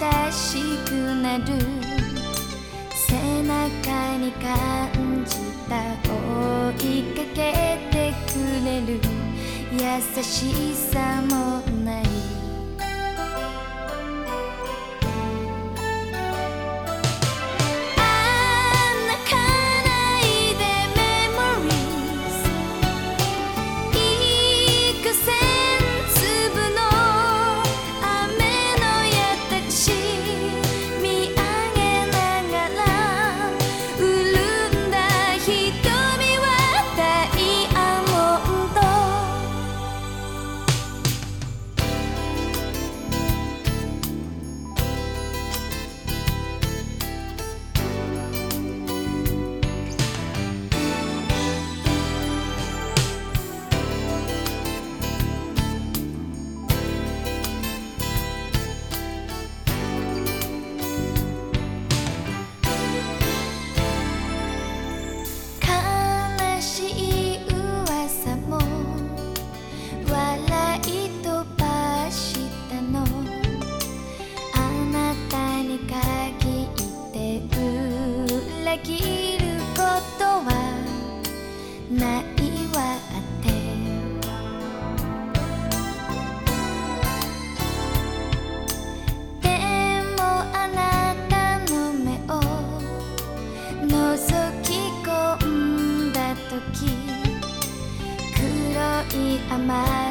親しくなる。背中に感じた。追いかけてくれる。優しさもない。ないわって。でもあなたの目を覗き込んだ時黒い雨雲